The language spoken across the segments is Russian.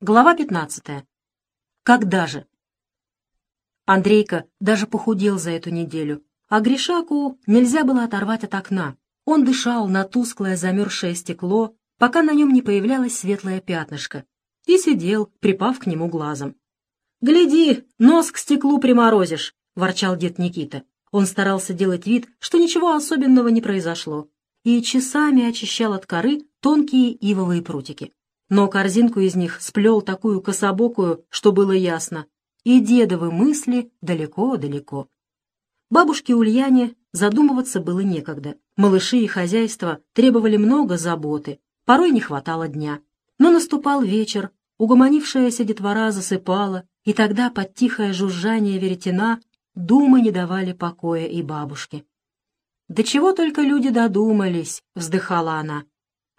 Глава 15. Когда же? Андрейка даже похудел за эту неделю, а Гришаку нельзя было оторвать от окна. Он дышал на тусклое замерзшее стекло, пока на нем не появлялось светлое пятнышко, и сидел, припав к нему глазом. «Гляди, нос к стеклу приморозишь!» — ворчал дед Никита. Он старался делать вид, что ничего особенного не произошло, и часами очищал от коры тонкие ивовые прутики но корзинку из них сплел такую кособокую, что было ясно. И дедовы мысли далеко-далеко. Бабушке Ульяне задумываться было некогда. Малыши и хозяйство требовали много заботы, порой не хватало дня. Но наступал вечер, угомонившаяся детвора засыпала, и тогда под тихое жужжание веретена думы не давали покоя и бабушке. «Да чего только люди додумались!» — вздыхала она.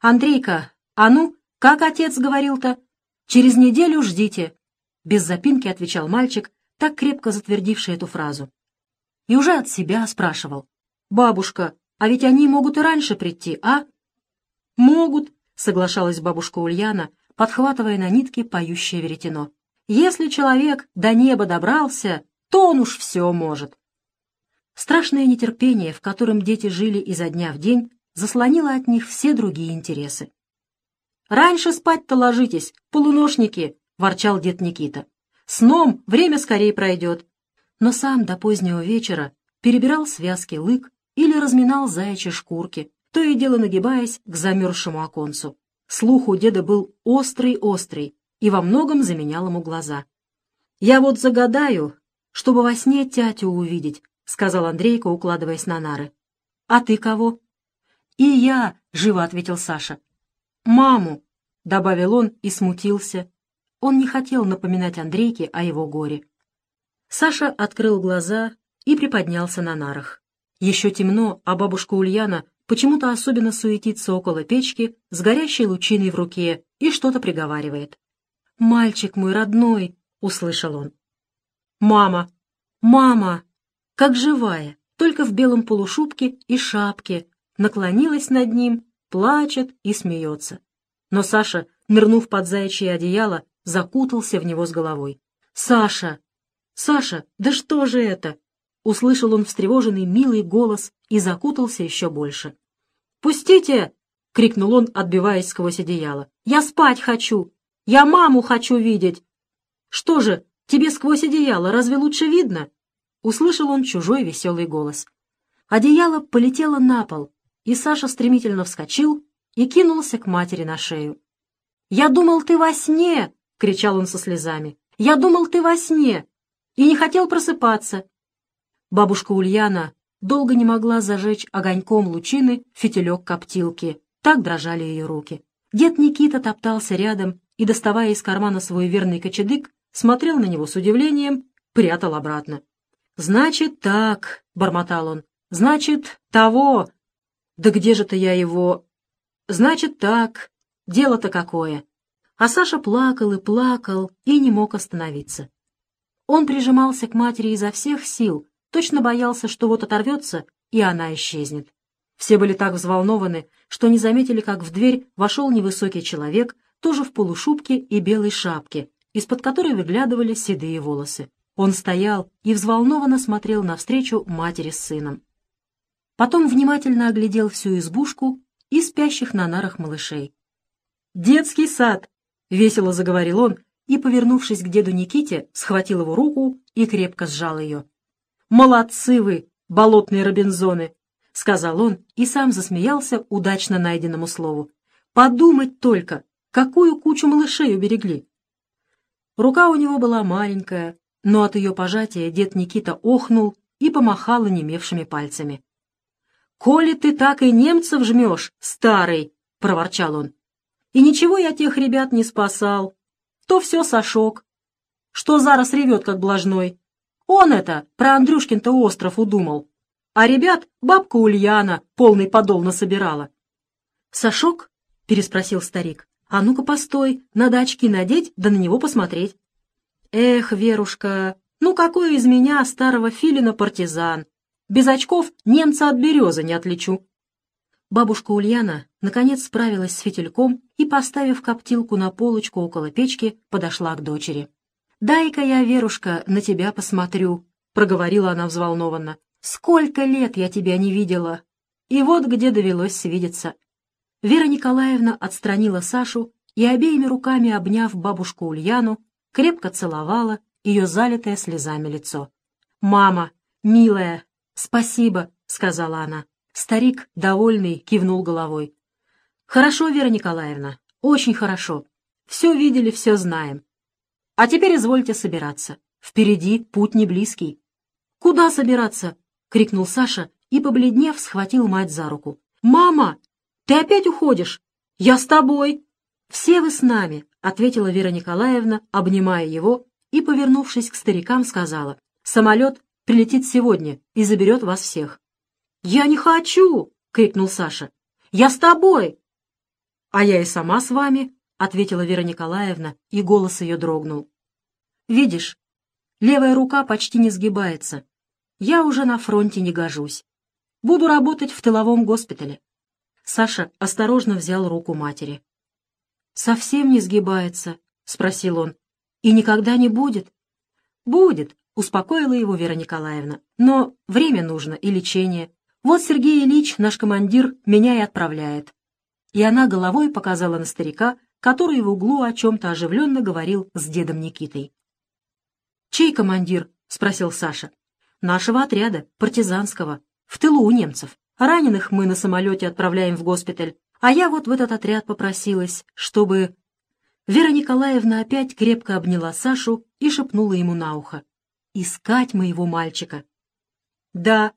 «Андрейка, а ну, «Как отец говорил-то? Через неделю ждите!» Без запинки отвечал мальчик, так крепко затвердивший эту фразу. И уже от себя спрашивал. «Бабушка, а ведь они могут и раньше прийти, а?» «Могут», — соглашалась бабушка Ульяна, подхватывая на нитке поющее веретено. «Если человек до неба добрался, то он уж все может». Страшное нетерпение, в котором дети жили изо дня в день, заслонило от них все другие интересы. «Раньше спать-то ложитесь, полуношники!» — ворчал дед Никита. «Сном время скорее пройдет». Но сам до позднего вечера перебирал связки лык или разминал заячьи шкурки, то и дело нагибаясь к замерзшему оконцу. Слух у деда был острый-острый и во многом заменял ему глаза. «Я вот загадаю, чтобы во сне тятю увидеть», — сказал Андрейка, укладываясь на нары. «А ты кого?» «И я», — живо ответил Саша. «Маму!» — добавил он и смутился. Он не хотел напоминать Андрейке о его горе. Саша открыл глаза и приподнялся на нарах. Еще темно, а бабушка Ульяна почему-то особенно суетится около печки с горящей лучиной в руке и что-то приговаривает. «Мальчик мой родной!» — услышал он. «Мама! Мама!» Как живая, только в белом полушубке и шапке, наклонилась над ним плачет и смеется. Но Саша, нырнув под заячье одеяло, закутался в него с головой. «Саша! Саша, да что же это?» Услышал он встревоженный милый голос и закутался еще больше. «Пустите!» — крикнул он, отбиваясь сквозь одеяло. «Я спать хочу! Я маму хочу видеть!» «Что же, тебе сквозь одеяло разве лучше видно?» Услышал он чужой веселый голос. Одеяло полетело на пол, и Саша стремительно вскочил и кинулся к матери на шею. «Я думал, ты во сне!» — кричал он со слезами. «Я думал, ты во сне!» и не хотел просыпаться. Бабушка Ульяна долго не могла зажечь огоньком лучины фитилек коптилки. Так дрожали ее руки. Дед Никита топтался рядом и, доставая из кармана свой верный кочедык, смотрел на него с удивлением, прятал обратно. «Значит, так», — бормотал он, — «значит, того, да где же-то я его... Значит так, дело-то какое. А Саша плакал и плакал и не мог остановиться. Он прижимался к матери изо всех сил, точно боялся, что вот оторвется, и она исчезнет. Все были так взволнованы, что не заметили, как в дверь вошел невысокий человек, тоже в полушубке и белой шапке, из-под которой выглядывали седые волосы. Он стоял и взволнованно смотрел навстречу матери с сыном. Потом внимательно оглядел всю избушку и спящих на нарах малышей. «Детский сад!» — весело заговорил он и, повернувшись к деду Никите, схватил его руку и крепко сжал ее. «Молодцы вы, болотные робинзоны!» — сказал он и сам засмеялся удачно найденному слову. «Подумать только, какую кучу малышей уберегли!» Рука у него была маленькая, но от ее пожатия дед Никита охнул и помахал онемевшими пальцами. «Коли ты так и немцев жмешь, старый!» — проворчал он. «И ничего я тех ребят не спасал. То все Сашок. Что зараз ревет, как блажной. Он это, про Андрюшкин-то остров удумал. А ребят бабка Ульяна полный подол насобирала». «Сашок?» — переспросил старик. «А ну-ка, постой, надо очки надеть, да на него посмотреть». «Эх, Верушка, ну какой из меня, старого филина, партизан? Без очков немца от березы не отличу. Бабушка Ульяна наконец справилась с фитильком и, поставив коптилку на полочку около печки, подошла к дочери. «Дай-ка я, Верушка, на тебя посмотрю», — проговорила она взволнованно. «Сколько лет я тебя не видела! И вот где довелось свидеться». Вера Николаевна отстранила Сашу и, обеими руками обняв бабушку Ульяну, крепко целовала ее залитое слезами лицо. «Мама, милая, спасибо», — сказала она. Старик, довольный, кивнул головой. «Хорошо, Вера Николаевна, очень хорошо. Все видели, все знаем. А теперь извольте собираться. Впереди путь не близкий». «Куда собираться?» — крикнул Саша и, побледнев, схватил мать за руку. «Мама, ты опять уходишь? Я с тобой!» «Все вы с нами», — ответила Вера Николаевна, обнимая его, и, повернувшись к старикам, сказала. «Самолет прилетит сегодня и заберет вас всех». «Я не хочу!» — крикнул Саша. «Я с тобой!» «А я и сама с вами», — ответила Вера Николаевна, и голос ее дрогнул. «Видишь, левая рука почти не сгибается. Я уже на фронте не гожусь. Буду работать в тыловом госпитале». Саша осторожно взял руку матери. «Совсем не сгибается?» — спросил он. «И никогда не будет?» «Будет», — успокоила его Вера Николаевна. «Но время нужно и лечение. Вот Сергей Ильич, наш командир, меня и отправляет и она головой показала на старика, который в углу о чем-то оживленно говорил с дедом Никитой. «Чей командир?» — спросил Саша. «Нашего отряда, партизанского, в тылу у немцев. Раненых мы на самолете отправляем в госпиталь, а я вот в этот отряд попросилась, чтобы...» Вера Николаевна опять крепко обняла Сашу и шепнула ему на ухо. «Искать моего мальчика». «Да,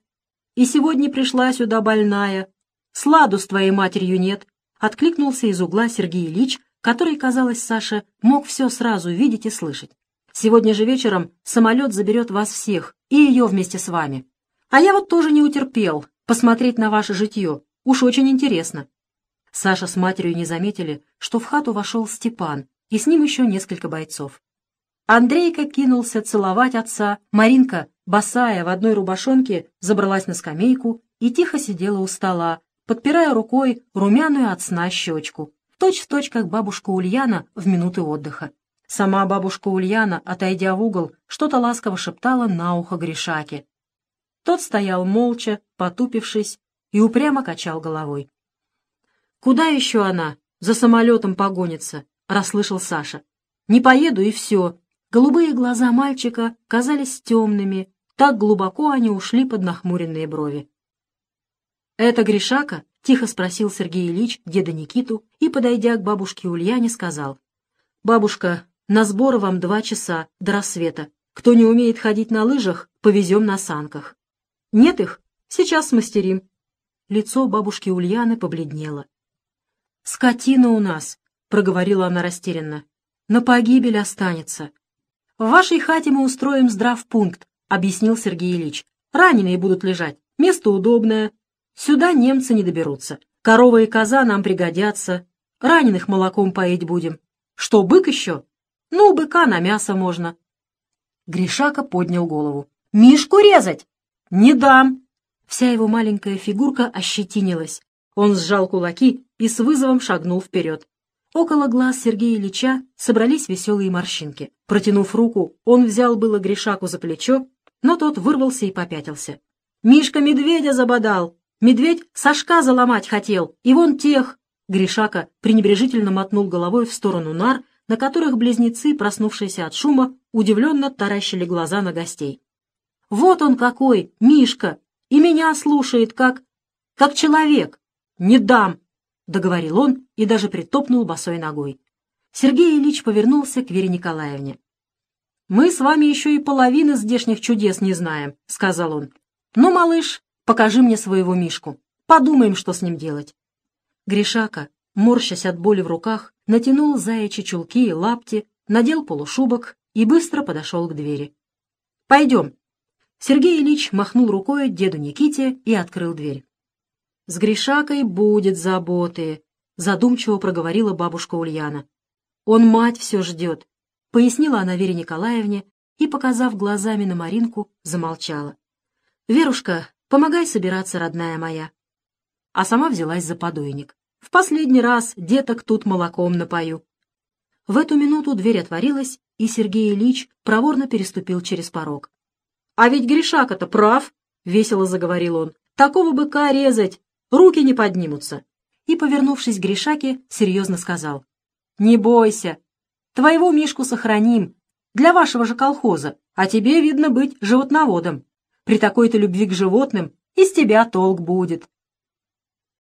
и сегодня пришла сюда больная. Сладу с твоей матерью нет, Откликнулся из угла Сергей Ильич, который, казалось, Саша мог все сразу видеть и слышать. «Сегодня же вечером самолет заберет вас всех, и ее вместе с вами. А я вот тоже не утерпел посмотреть на ваше житье. Уж очень интересно». Саша с матерью не заметили, что в хату вошел Степан, и с ним еще несколько бойцов. Андрейка кинулся целовать отца, Маринка, босая в одной рубашонке, забралась на скамейку и тихо сидела у стола, подпирая рукой румяную от сна щечку, точь-в-точь, как бабушка Ульяна в минуты отдыха. Сама бабушка Ульяна, отойдя в угол, что-то ласково шептала на ухо Гришаке. Тот стоял молча, потупившись, и упрямо качал головой. «Куда еще она? За самолетом погонится», — расслышал Саша. «Не поеду, и все». Голубые глаза мальчика казались темными, так глубоко они ушли под нахмуренные брови. «Это Гришака?» — тихо спросил Сергей Ильич деда Никиту и, подойдя к бабушке Ульяне, сказал. «Бабушка, на сбор вам два часа до рассвета. Кто не умеет ходить на лыжах, повезем на санках. Нет их? Сейчас смастерим». Лицо бабушки Ульяны побледнело. «Скотина у нас», — проговорила она растерянно. «На погибель останется». «В вашей хате мы устроим здравпункт», — объяснил Сергей Ильич. «Раненые будут лежать. Место удобное, Сюда немцы не доберутся. Корова и коза нам пригодятся. Раненых молоком поить будем. Что, бык еще? Ну, быка на мясо можно. Гришака поднял голову. «Мишку резать?» «Не дам!» Вся его маленькая фигурка ощетинилась. Он сжал кулаки и с вызовом шагнул вперед. Около глаз Сергея Ильича собрались веселые морщинки. Протянув руку, он взял было Гришаку за плечо, но тот вырвался и попятился. «Мишка медведя забодал!» Медведь Сашка заломать хотел, и вон тех!» Гришака пренебрежительно мотнул головой в сторону нар, на которых близнецы, проснувшиеся от шума, удивленно таращили глаза на гостей. «Вот он какой, Мишка! И меня слушает, как... как человек! Не дам!» — договорил он и даже притопнул босой ногой. Сергей Ильич повернулся к Вере Николаевне. «Мы с вами еще и половины здешних чудес не знаем», — сказал он. «Ну, малыш, Покажи мне своего Мишку. Подумаем, что с ним делать». Гришака, морщась от боли в руках, натянул заячьи чулки и лапти, надел полушубок и быстро подошел к двери. «Пойдем». Сергей Ильич махнул рукой деду Никите и открыл дверь. «С Гришакой будет заботы», — задумчиво проговорила бабушка Ульяна. «Он мать все ждет», — пояснила она Вере Николаевне и, показав глазами на Маринку, замолчала. «Верушка, Помогай собираться, родная моя». А сама взялась за подойник. В последний раз деток тут молоком напою». В эту минуту дверь отворилась, и Сергей Ильич проворно переступил через порог. «А ведь Гришака-то прав!» — весело заговорил он. «Такого быка резать! Руки не поднимутся!» И, повернувшись к Гришаке, серьезно сказал. «Не бойся! Твоего Мишку сохраним, для вашего же колхоза, а тебе, видно, быть животноводом. При такой-то любви к животным из тебя толк будет.